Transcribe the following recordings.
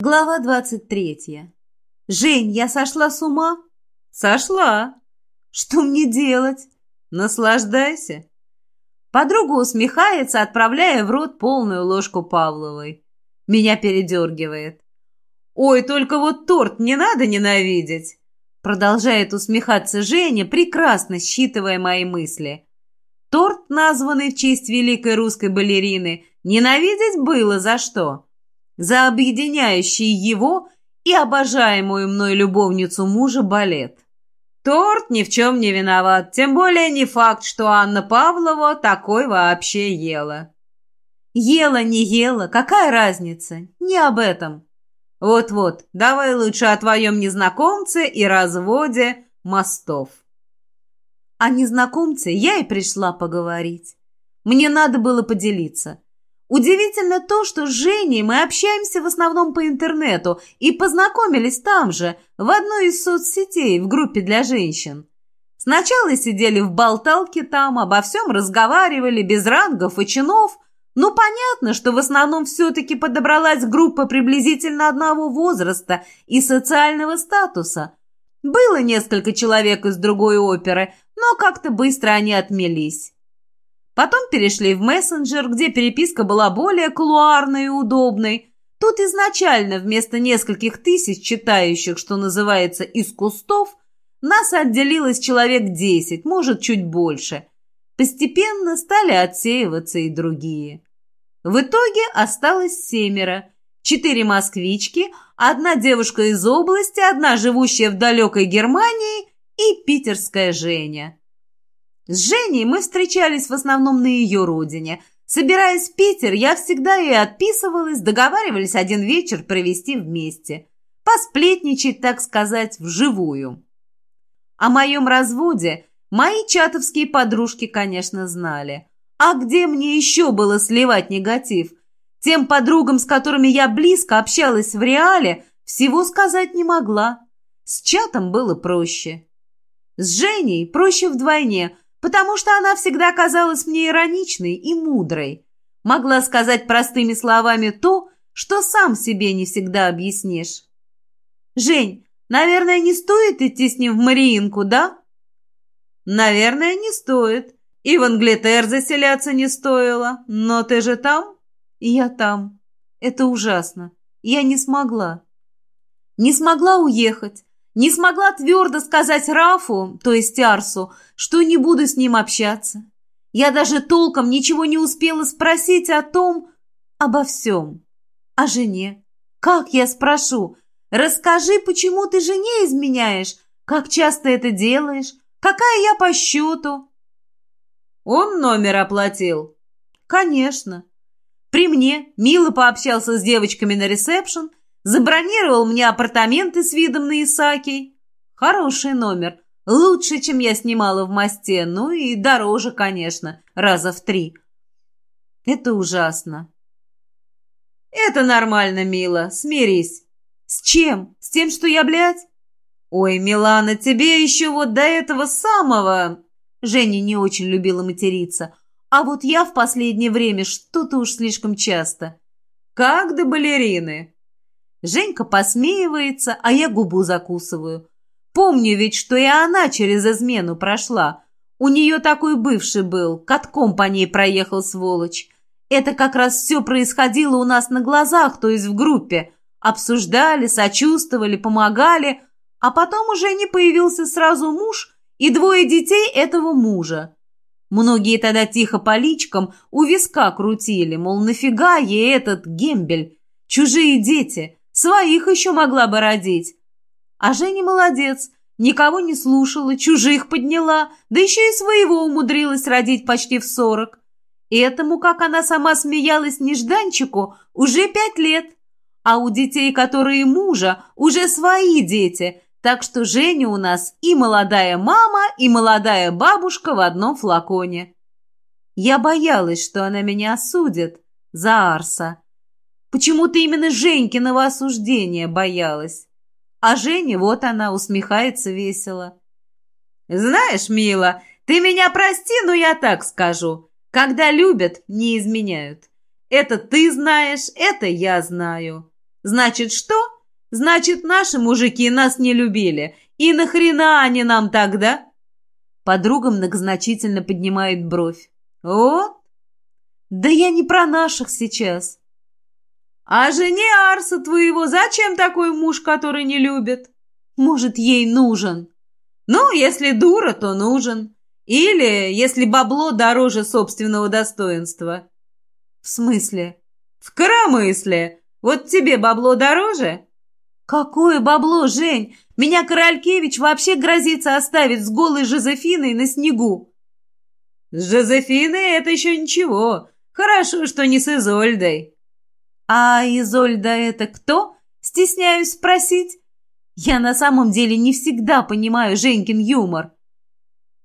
Глава двадцать третья. «Жень, я сошла с ума?» «Сошла. Что мне делать?» «Наслаждайся». Подруга усмехается, отправляя в рот полную ложку Павловой. Меня передергивает. «Ой, только вот торт не надо ненавидеть!» Продолжает усмехаться Женя, прекрасно считывая мои мысли. Торт, названный в честь великой русской балерины, ненавидеть было за что? За объединяющий его и обожаемую мной любовницу мужа балет. Торт ни в чем не виноват, тем более не факт, что Анна Павлова такой вообще ела. Ела, не ела, какая разница? Не об этом. Вот-вот, давай лучше о твоем незнакомце и разводе мостов. О незнакомце я и пришла поговорить. Мне надо было поделиться. Удивительно то, что с Женей мы общаемся в основном по интернету и познакомились там же, в одной из соцсетей, в группе для женщин. Сначала сидели в болталке там, обо всем разговаривали, без рангов и чинов. Ну, понятно, что в основном все-таки подобралась группа приблизительно одного возраста и социального статуса. Было несколько человек из другой оперы, но как-то быстро они отмелись. Потом перешли в мессенджер, где переписка была более кулуарной и удобной. Тут изначально вместо нескольких тысяч читающих, что называется, из кустов, нас отделилось человек десять, может, чуть больше. Постепенно стали отсеиваться и другие. В итоге осталось семеро. Четыре москвички, одна девушка из области, одна живущая в далекой Германии и питерская Женя. С Женей мы встречались в основном на ее родине. Собираясь в Питер, я всегда ей отписывалась, договаривались один вечер провести вместе. Посплетничать, так сказать, вживую. О моем разводе мои чатовские подружки, конечно, знали. А где мне еще было сливать негатив? Тем подругам, с которыми я близко общалась в реале, всего сказать не могла. С чатом было проще. С Женей проще вдвойне – потому что она всегда казалась мне ироничной и мудрой. Могла сказать простыми словами то, что сам себе не всегда объяснишь. «Жень, наверное, не стоит идти с ним в Мариинку, да?» «Наверное, не стоит. И в Англитер заселяться не стоило. Но ты же там?» «Я там. Это ужасно. Я не смогла. Не смогла уехать. Не смогла твердо сказать Рафу, то есть Арсу, что не буду с ним общаться. Я даже толком ничего не успела спросить о том, обо всем. О жене. Как я спрошу? Расскажи, почему ты жене изменяешь? Как часто это делаешь? Какая я по счету? Он номер оплатил? Конечно. При мне мило пообщался с девочками на ресепшн, Забронировал мне апартаменты с видом на Исаакий. Хороший номер. Лучше, чем я снимала в мосте. Ну и дороже, конечно, раза в три. Это ужасно. Это нормально, мила. Смирись. С чем? С тем, что я, блядь? Ой, Милана, тебе еще вот до этого самого... Женя не очень любила материться. А вот я в последнее время что-то уж слишком часто. Как до балерины. Женька посмеивается, а я губу закусываю. Помню ведь, что и она через измену прошла. У нее такой бывший был, катком по ней проехал сволочь. Это как раз все происходило у нас на глазах, то есть в группе. Обсуждали, сочувствовали, помогали. А потом уже не появился сразу муж и двое детей этого мужа. Многие тогда тихо по личкам у виска крутили, мол, нафига ей этот гембель? Чужие дети. Своих еще могла бы родить. А Женя молодец, никого не слушала, чужих подняла, да еще и своего умудрилась родить почти в сорок. И этому, как она сама смеялась нежданчику, уже пять лет. А у детей, которые мужа, уже свои дети, так что Женя у нас и молодая мама, и молодая бабушка в одном флаконе. Я боялась, что она меня осудит за Арса. Почему-то именно Женькиного осуждения боялась. А Женя, вот она, усмехается весело. «Знаешь, мила, ты меня прости, но я так скажу. Когда любят, не изменяют. Это ты знаешь, это я знаю. Значит, что? Значит, наши мужики нас не любили. И нахрена они нам тогда? Подруга многозначительно поднимает бровь. «Вот? Да я не про наших сейчас». «А жене Арса твоего зачем такой муж, который не любит?» «Может, ей нужен?» «Ну, если дура, то нужен. Или если бабло дороже собственного достоинства». «В смысле?» «В коромысле. Вот тебе бабло дороже?» «Какое бабло, Жень? Меня Королькевич вообще грозится оставить с голой Жозефиной на снегу». «С Жозефиной это еще ничего. Хорошо, что не с Изольдой». «А Изольда это кто?» Стесняюсь спросить. Я на самом деле не всегда понимаю Женькин юмор.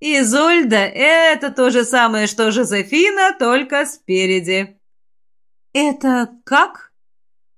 Изольда — это то же самое, что Жозефина, только спереди. Это как?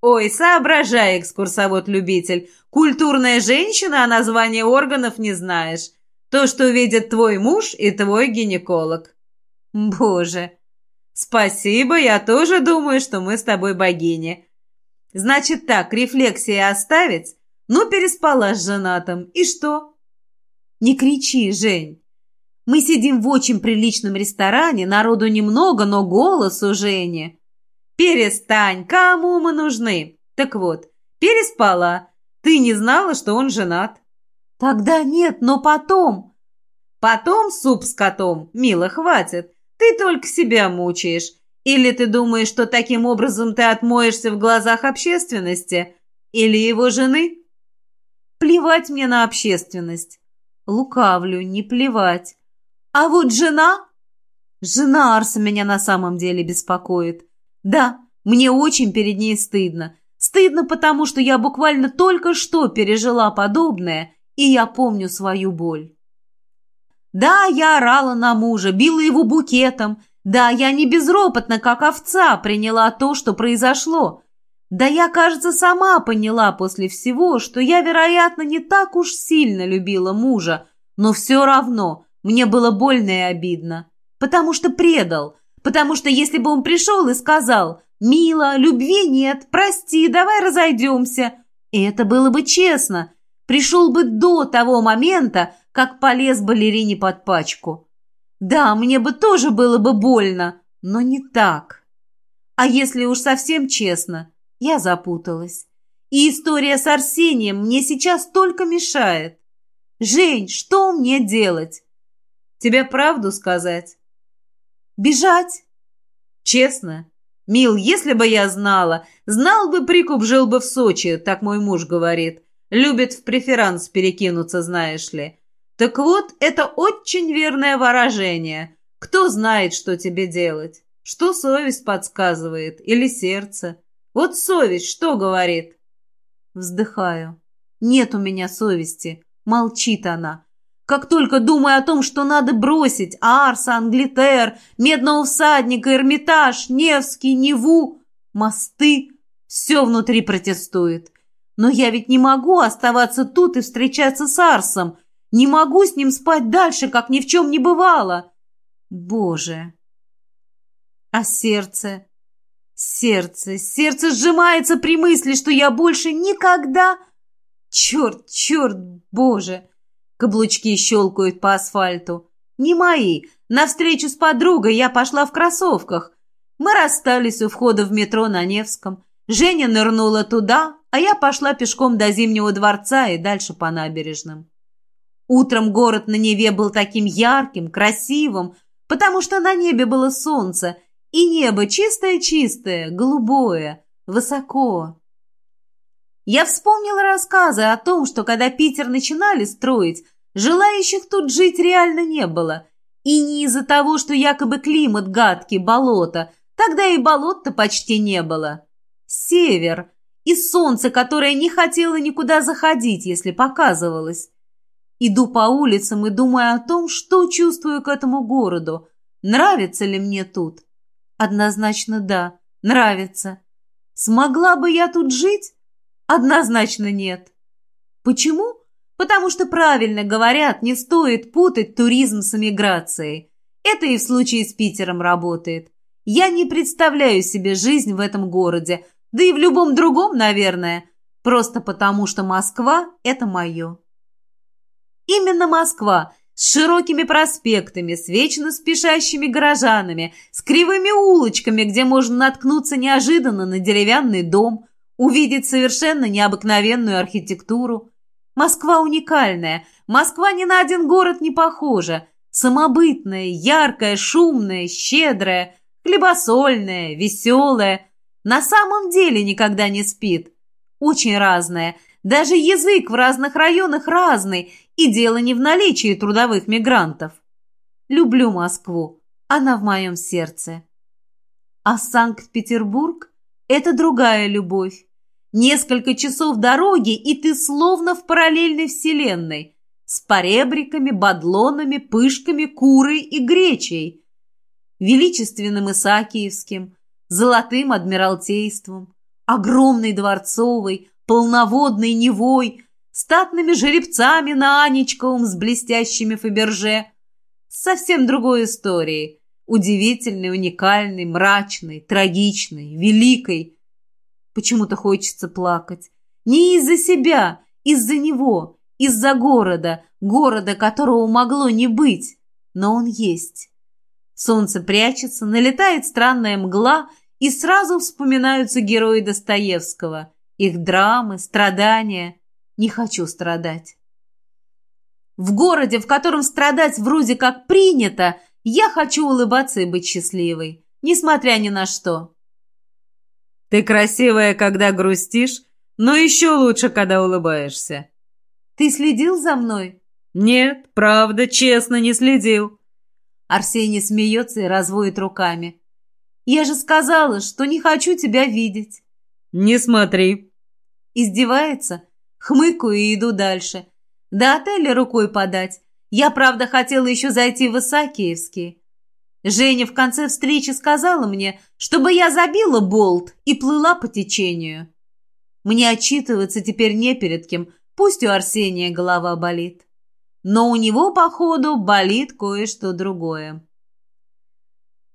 «Ой, соображай, экскурсовод-любитель. Культурная женщина, а название органов не знаешь. То, что видит твой муж и твой гинеколог». «Боже!» «Спасибо, я тоже думаю, что мы с тобой богини». «Значит так, рефлексии оставить? Ну, переспала с женатым. И что?» «Не кричи, Жень. Мы сидим в очень приличном ресторане, народу немного, но голос у Жени...» «Перестань! Кому мы нужны?» «Так вот, переспала. Ты не знала, что он женат?» «Тогда нет, но потом...» «Потом суп с котом. Мила, хватит. Ты только себя мучаешь. Или ты думаешь, что таким образом ты отмоешься в глазах общественности? Или его жены?» «Плевать мне на общественность». «Лукавлю, не плевать. А вот жена...» «Жена Арса меня на самом деле беспокоит. Да, мне очень перед ней стыдно. Стыдно, потому что я буквально только что пережила подобное, и я помню свою боль. Да, я орала на мужа, била его букетом. Да, я не безропотно, как овца, приняла то, что произошло. Да я, кажется, сама поняла после всего, что я, вероятно, не так уж сильно любила мужа, но все равно мне было больно и обидно, потому что предал, Потому что если бы он пришел и сказал «Мила, любви нет, прости, давай разойдемся», это было бы честно. Пришел бы до того момента, как полез балерине под пачку. Да, мне бы тоже было бы больно, но не так. А если уж совсем честно, я запуталась. И история с Арсением мне сейчас только мешает. Жень, что мне делать? Тебе правду сказать? Бежать? Честно? Мил, если бы я знала, знал бы прикуп, жил бы в Сочи, так мой муж говорит. Любит в преферанс перекинуться, знаешь ли. Так вот, это очень верное выражение. Кто знает, что тебе делать? Что совесть подсказывает? Или сердце? Вот совесть что говорит? Вздыхаю. Нет у меня совести. Молчит она. Как только думаю о том, что надо бросить Арса, Англитер, Медного всадника, Эрмитаж, Невский, Неву, мосты, все внутри протестует. Но я ведь не могу оставаться тут и встречаться с Арсом. Не могу с ним спать дальше, как ни в чем не бывало. Боже! А сердце? Сердце, сердце сжимается при мысли, что я больше никогда... Черт, черт, боже! Каблучки щелкают по асфальту. Не мои. На встречу с подругой я пошла в кроссовках. Мы расстались у входа в метро на Невском. Женя нырнула туда, а я пошла пешком до Зимнего дворца и дальше по набережным. Утром город на Неве был таким ярким, красивым, потому что на небе было солнце, и небо чистое-чистое, голубое, высоко. Я вспомнила рассказы о том, что когда Питер начинали строить, желающих тут жить реально не было. И не из-за того, что якобы климат гадкий, болото. Тогда и болот-то почти не было. Север. И солнце, которое не хотело никуда заходить, если показывалось. Иду по улицам и думаю о том, что чувствую к этому городу. Нравится ли мне тут? Однозначно да, нравится. Смогла бы я тут жить? Однозначно нет. Почему? Потому что правильно говорят, не стоит путать туризм с эмиграцией. Это и в случае с Питером работает. Я не представляю себе жизнь в этом городе, Да и в любом другом, наверное. Просто потому, что Москва – это мое. Именно Москва с широкими проспектами, с вечно спешащими горожанами, с кривыми улочками, где можно наткнуться неожиданно на деревянный дом, увидеть совершенно необыкновенную архитектуру. Москва уникальная, Москва ни на один город не похожа, самобытная, яркая, шумная, щедрая, хлебосольная, веселая, на самом деле никогда не спит. Очень разная, даже язык в разных районах разный, и дело не в наличии трудовых мигрантов. Люблю Москву, она в моем сердце. А Санкт-Петербург – это другая любовь. Несколько часов дороги, и ты словно в параллельной вселенной, с поребриками, бадлонами, пышками, курой и гречей, величественным Исаакиевским, золотым адмиралтейством, огромной дворцовой, полноводной Невой, статными жеребцами на Анечковом с блестящими Фаберже. Совсем другой историей. Удивительной, уникальной, мрачной, трагичной, великой. Почему-то хочется плакать. Не из-за себя, из-за него, из-за города, города, которого могло не быть. Но он есть. Солнце прячется, налетает странная мгла, и сразу вспоминаются герои Достоевского, их драмы, страдания – не хочу страдать. В городе, в котором страдать вроде как принято, я хочу улыбаться и быть счастливой, несмотря ни на что. Ты красивая, когда грустишь, но еще лучше, когда улыбаешься. Ты следил за мной? Нет, правда, честно, не следил. Арсений смеется и разводит руками. Я же сказала, что не хочу тебя видеть. Не смотри. Издевается? Хмыкаю и иду дальше. До отеля рукой подать. Я, правда, хотела еще зайти в Исаакиевский. Женя в конце встречи сказала мне, чтобы я забила болт и плыла по течению. Мне отчитываться теперь не перед кем, пусть у Арсения голова болит. Но у него, походу, болит кое-что другое.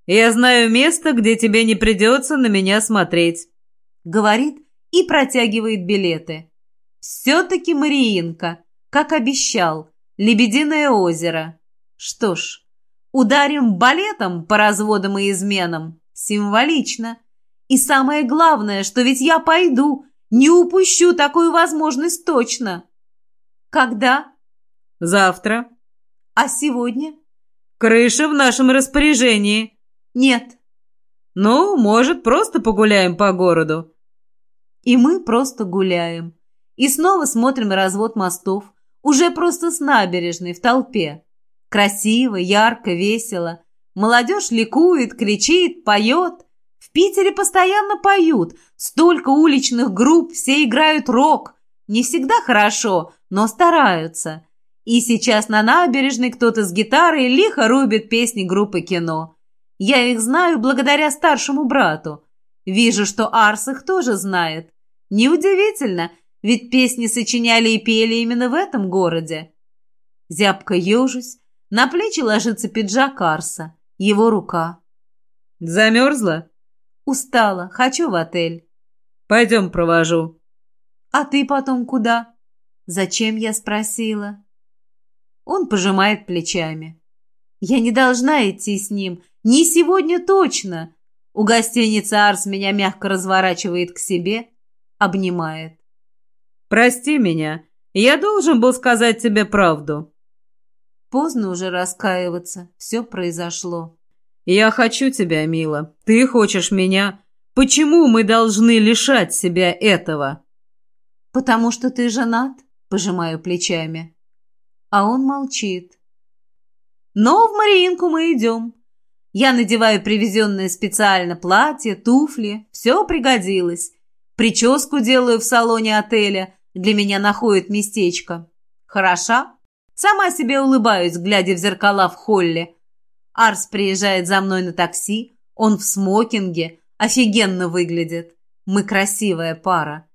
«Я знаю место, где тебе не придется на меня смотреть», — говорит и протягивает билеты. Все-таки Мариинка, как обещал, Лебединое озеро. Что ж, ударим балетом по разводам и изменам. Символично. И самое главное, что ведь я пойду, не упущу такую возможность точно. Когда? Завтра. А сегодня? Крыша в нашем распоряжении. Нет. Ну, может, просто погуляем по городу. И мы просто гуляем. И снова смотрим развод мостов, уже просто с набережной, в толпе. Красиво, ярко, весело. Молодежь ликует, кричит, поет. В Питере постоянно поют. Столько уличных групп, все играют рок. Не всегда хорошо, но стараются. И сейчас на набережной кто-то с гитарой лихо рубит песни группы кино. Я их знаю благодаря старшему брату. Вижу, что Арс их тоже знает. Неудивительно, ведь песни сочиняли и пели именно в этом городе. Зябко ежусь, на плечи ложится пиджак Арса, его рука. «Замерзла?» «Устала, хочу в отель». «Пойдем провожу». «А ты потом куда?» «Зачем?» я спросила. Он пожимает плечами. «Я не должна идти с ним. Не сегодня точно!» У гостиницы Арс меня мягко разворачивает к себе, обнимает. «Прости меня. Я должен был сказать тебе правду». Поздно уже раскаиваться. Все произошло. «Я хочу тебя, мила. Ты хочешь меня. Почему мы должны лишать себя этого?» «Потому что ты женат», — пожимаю плечами. А он молчит. Но в Мариинку мы идем. Я надеваю привезенное специально платье, туфли. Все пригодилось. Прическу делаю в салоне отеля. Для меня находит местечко. Хороша? Сама себе улыбаюсь, глядя в зеркала в холле. Арс приезжает за мной на такси. Он в смокинге. Офигенно выглядит. Мы красивая пара.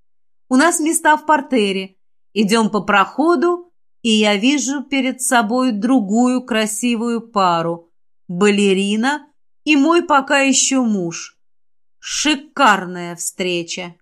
У нас места в портере. Идем по проходу, и я вижу перед собой другую красивую пару. Балерина и мой пока еще муж. Шикарная встреча.